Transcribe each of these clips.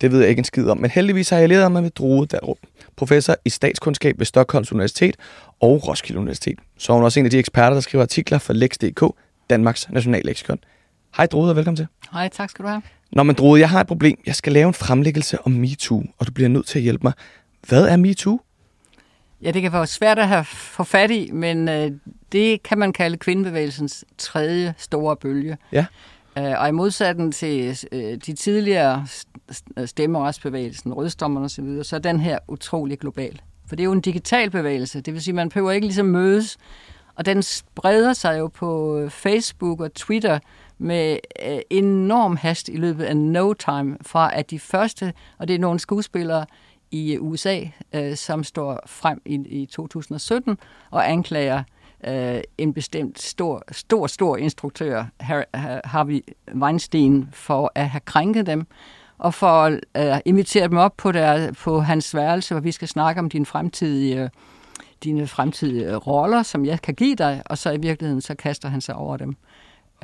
Det ved jeg ikke en skid om, men heldigvis har jeg ledet mig med Droge Dalrup, professor i statskundskab ved Stockholms Universitet og Roskilde Universitet. Så er hun også en af de eksperter, der skriver artikler for Lex.dk, Danmarks nationalleksikon. Hej Drode, og velkommen til. Hej, tak skal du have. Nå, men Drode, jeg har et problem. Jeg skal lave en fremlæggelse om MeToo, og du bliver nødt til at hjælpe mig. Hvad er MeToo? Ja, det kan være svært at have få fat i, men øh, det kan man kalde kvindebevægelsens tredje store bølge. Ja. Øh, og i modsætning til øh, de tidligere stemmeretsbevægelsen, rødstommerne osv., så er den her utrolig global. For det er jo en digital bevægelse, det vil sige, man behøver ikke ligesom mødes, og den spreder sig jo på øh, Facebook og Twitter med enorm hast i løbet af no time, fra at de første, og det er nogle skuespillere i USA, som står frem i, i 2017 og anklager øh, en bestemt stor, stor, stor instruktør, Harvey Weinstein, for at have krænket dem, og for øh, at øh, invitere dem op på, der, på hans værelse, hvor vi skal snakke om din fremtidige, dine fremtidige roller, som jeg kan give dig, og så i virkeligheden, så kaster han sig over dem.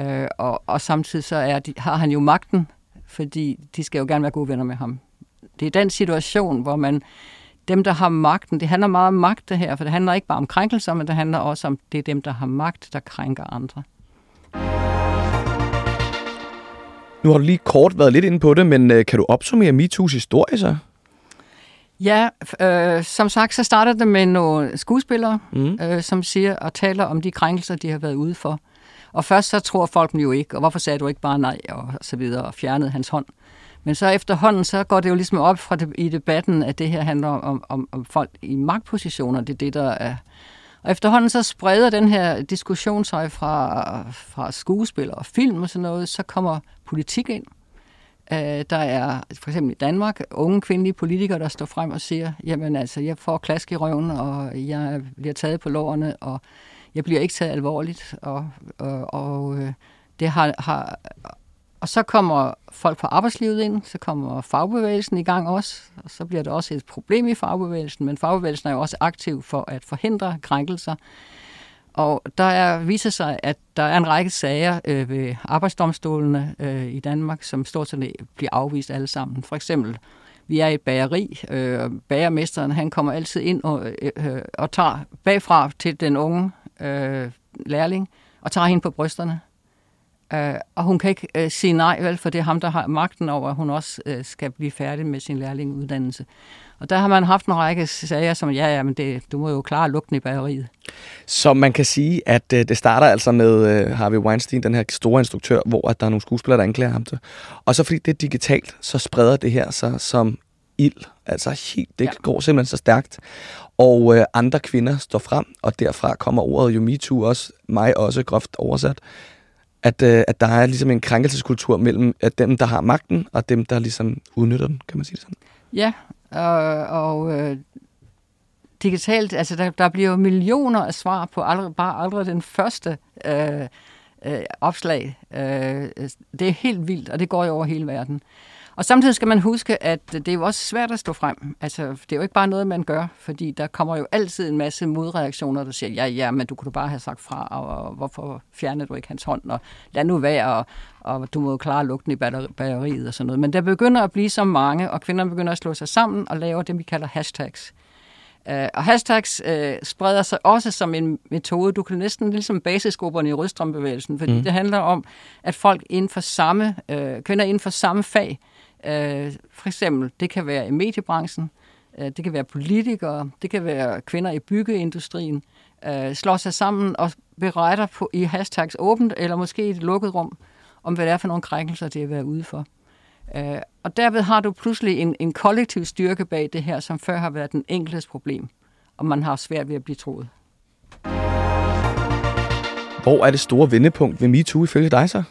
Øh, og, og samtidig så er de, har han jo magten, fordi de skal jo gerne være gode venner med ham. Det er den situation, hvor man dem, der har magten, det handler meget om magt det her, for det handler ikke bare om krænkelser, men det handler også om, det er dem, der har magt, der krænker andre. Nu har du lige kort været lidt inde på det, men øh, kan du opsummere MeToo's historie så? Ja, øh, som sagt, så starter det med nogle skuespillere, mm. øh, som siger og taler om de krænkelser, de har været ude for. Og først så tror folk dem jo ikke, og hvorfor sagde du ikke bare nej, og så videre, og fjernede hans hånd. Men så efterhånden, så går det jo ligesom op fra det, i debatten, at det her handler om, om, om folk i magtpositioner. Det er det, der er... Og efterhånden så spreder den her diskussion sig fra, fra skuespil og film og sådan noget, så kommer politik ind. Øh, der er for eksempel i Danmark unge kvindelige politikere, der står frem og siger, jamen altså, jeg får klask i røven, og jeg bliver taget på lårene, og jeg bliver ikke taget alvorligt, og, og, og øh, det har, har og så kommer folk fra arbejdslivet ind, så kommer fagbevægelsen i gang også, og så bliver det også et problem i fagbevægelsen, men fagbevægelsen er jo også aktiv for at forhindre krænkelser. Og der er, viser sig, at der er en række sager øh, ved arbejdsdomstolene øh, i Danmark, som stort set bliver afvist alle sammen. For eksempel, vi er i et bageri, øh, bagermesteren han kommer altid ind og, øh, øh og tager bagfra til den unge øh, lærling, og tager hende på brysterne Øh, og hun kan ikke øh, sige nej, vel, for det er ham, der har magten over, at hun også øh, skal blive færdig med sin lærlinguddannelse. Og der har man haft en række sager, som, ja, ja, men det, du må jo klare lugten i bageriet. Så man kan sige, at øh, det starter altså med øh, Harvey Weinstein, den her store instruktør, hvor at der er nogle skuespillere, der anklager ham til. Og så fordi det er digitalt, så spreder det her sig som ild. Altså helt, det ja. går simpelthen så stærkt. Og uh, andre kvinder står frem, og derfra kommer ordet jo MeToo også, mig også groft oversat, at, øh, at der er ligesom en krænkelseskultur mellem at dem, der har magten, og dem, der ligesom udnytter den, kan man sige det sådan? Ja, og, og øh, digitalt, altså der, der bliver jo millioner af svar på aldrig, bare aldrig den første øh, øh, opslag. Øh, det er helt vildt, og det går jo over hele verden. Og samtidig skal man huske, at det er jo også svært at stå frem. Altså, det er jo ikke bare noget, man gør, fordi der kommer jo altid en masse modreaktioner, der siger, ja, ja, men du kunne bare have sagt fra, og hvorfor fjerner du ikke hans hånd, og lad nu være, og, og du må jo klare lugten i batteriet og sådan noget. Men der begynder at blive så mange, og kvinder begynder at slå sig sammen og lave det, vi kalder hashtags. Uh, og hashtags uh, spreder sig også som en metode. Du kan næsten ligesom basisgrupperne i rødstrømbevægelsen, fordi mm. det handler om, at folk inden for samme, uh, kvinder inden for samme fag, Øh, for eksempel, det kan være i mediebranchen, øh, det kan være politikere, det kan være kvinder i byggeindustrien, øh, slår sig sammen og beretter på, i hashtags åbent eller måske i et lukket rum, om hvad det er for nogle krænkelser, det er været ude for. Øh, og derved har du pludselig en, en kollektiv styrke bag det her, som før har været den enkeltes problem, og man har svært ved at blive troet. Hvor er det store vendepunkt ved MeToo ifølge dig så?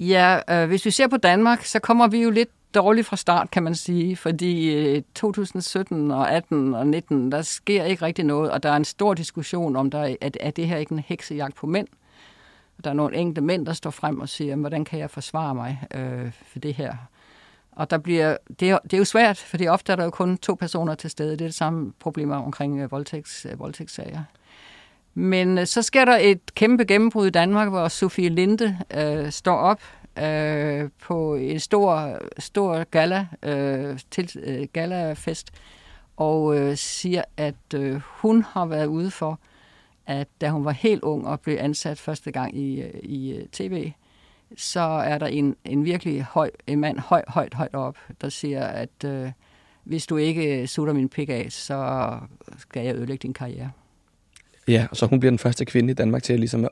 Ja, øh, hvis vi ser på Danmark, så kommer vi jo lidt dårligt fra start, kan man sige, fordi øh, 2017 og 18 og 19, der sker ikke rigtig noget, og der er en stor diskussion om, der er, er det her ikke en heksejagt på mænd? Der er nogle enkelte mænd, der står frem og siger, hvordan kan jeg forsvare mig øh, for det her? Og der bliver, det, er, det er jo svært, fordi ofte er der jo kun to personer til stede. Det er det samme problemer omkring øh, voldtægts, øh, voldtægtssager. Men øh, så sker der et kæmpe gennembrud i Danmark, hvor Sofie Linde øh, står op øh, på en stor, stor gala, øh, til, øh, galafest og øh, siger, at øh, hun har været ude for, at da hun var helt ung og blev ansat første gang i, øh, i øh, tv, så er der en, en virkelig høj, en mand højt, højt, højt op, der siger, at øh, hvis du ikke sutter min pik af, så skal jeg ødelægge din karriere. Ja, og så hun bliver den første kvinde i Danmark til at, ligesom at,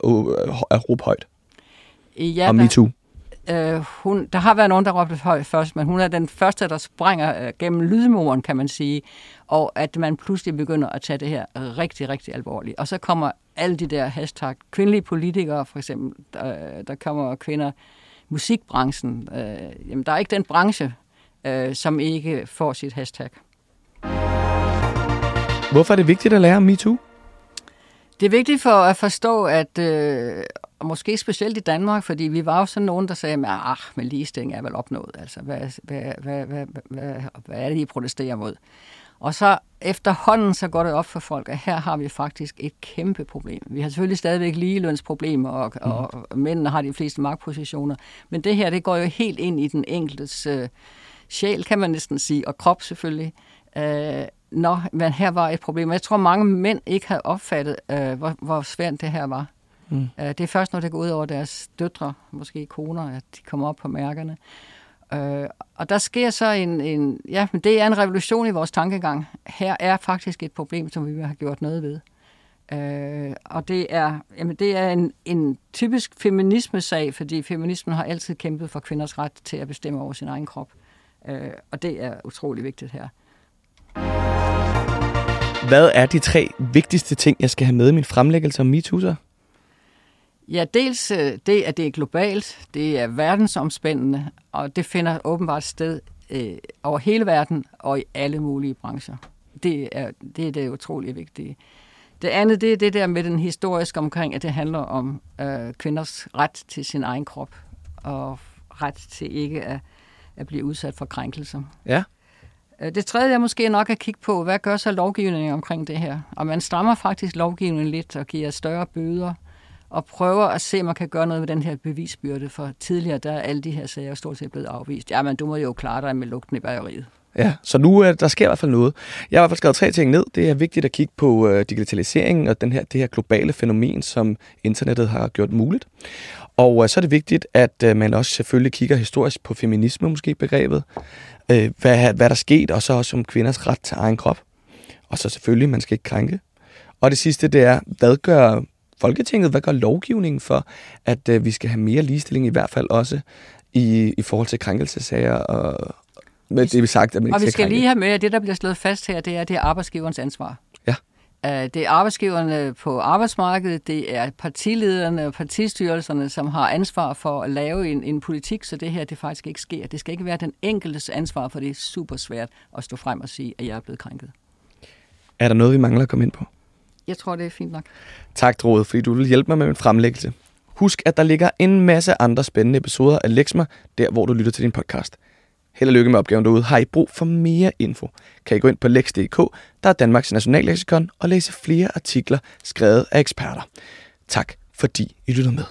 at, råbe højt. Ja, Om MeToo. Øh, hun, der har været nogen, der råbte højt først, men hun er den første, der springer øh, gennem lydmuren, kan man sige. Og at man pludselig begynder at tage det her rigtig, rigtig alvorligt. Og så kommer alle de der hashtag, kvindelige politikere for eksempel, der, der kommer kvinder, musikbranchen. Øh, jamen, der er ikke den branche, øh, som ikke får sit hashtag. Hvorfor er det vigtigt at lære om MeToo? Det er vigtigt for at forstå, at øh, måske specielt i Danmark, fordi vi var jo sådan nogen, der sagde, at ah, men ligestilling er vel opnået. Altså, hvad, hvad, hvad, hvad, hvad, hvad er det, I protesterer mod? Og så efterhånden så går det op for folk, at her har vi faktisk et kæmpe problem. Vi har selvfølgelig stadigvæk ligelønsproblemer, og, mm. og, og mændene har de fleste magtpositioner. Men det her, det går jo helt ind i den enkeltes øh, sjæl, kan man næsten sige, og krop selvfølgelig. Øh, Nå, men her var et problem. Jeg tror, mange mænd ikke havde opfattet, øh, hvor, hvor svært det her var. Mm. Øh, det er først, når det går ud over deres døtre, måske koner, at de kommer op på mærkerne. Øh, og der sker så en, en, ja, men det er en revolution i vores tankegang. Her er faktisk et problem, som vi vil have gjort noget ved. Øh, og det er, jamen det er en, en typisk feminisme-sag, fordi feminismen har altid kæmpet for kvinders ret til at bestemme over sin egen krop. Øh, og det er utrolig vigtigt her. Hvad er de tre vigtigste ting, jeg skal have med i min fremlæggelse om MeToo så? Ja, dels øh, det, at det er globalt, det er verdensomspændende, og det finder åbenbart sted øh, over hele verden og i alle mulige brancher. Det er det, er det utrolig vigtige. Det andet, det er det der med den historiske omkring, at det handler om øh, kvinders ret til sin egen krop, og ret til ikke at, at blive udsat for krænkelser. Ja. Øh, det tredje er måske nok at kigge på, hvad gør så lovgivningen omkring det her? Og man strammer faktisk lovgivningen lidt og giver større bøder og prøver at se, om man kan gøre noget med den her bevisbyrde, for tidligere der er alle de her sager stort set blevet afvist. Jamen, du må jo klare dig med lugten i bageriet. Ja, så nu er der sker i hvert fald noget. Jeg har i hvert fald skrevet tre ting ned. Det er vigtigt at kigge på øh, digitaliseringen og den her, det her globale fænomen, som internettet har gjort muligt. Og så er det vigtigt, at man også selvfølgelig kigger historisk på feminisme, måske begrebet. Uh, hvad, hvad der er sket, og så også om kvinders ret til egen krop. Og så selvfølgelig, man skal ikke krænke. Og det sidste, det er, hvad gør Folketinget? Hvad gør lovgivningen for, at øh, vi skal have mere ligestilling, i hvert fald også i, i forhold til krænkelsesager og med det, vi sagt, at man ikke Og vi skal krænke. lige have med, at det, der bliver slået fast her, det er, det er arbejdsgiverens ansvar. Uh, det er arbejdsgiverne på arbejdsmarkedet, det er partilederne og partistyrelserne, som har ansvar for at lave en, en politik, så det her det faktisk ikke sker. Det skal ikke være den enkeltes ansvar, for det er super svært at stå frem og sige, at jeg er blevet krænket. Er der noget, vi mangler at komme ind på? Jeg tror, det er fint nok. Tak, Drode, fordi du vil hjælpe mig med min fremlæggelse. Husk, at der ligger en masse andre spændende episoder af Lexma, der hvor du lytter til din podcast. Held og lykke med opgaven derude. Har I brug for mere info, kan I gå ind på lex.dk, der er Danmarks nationalleksikon, og læse flere artikler skrevet af eksperter. Tak fordi I lyttede med.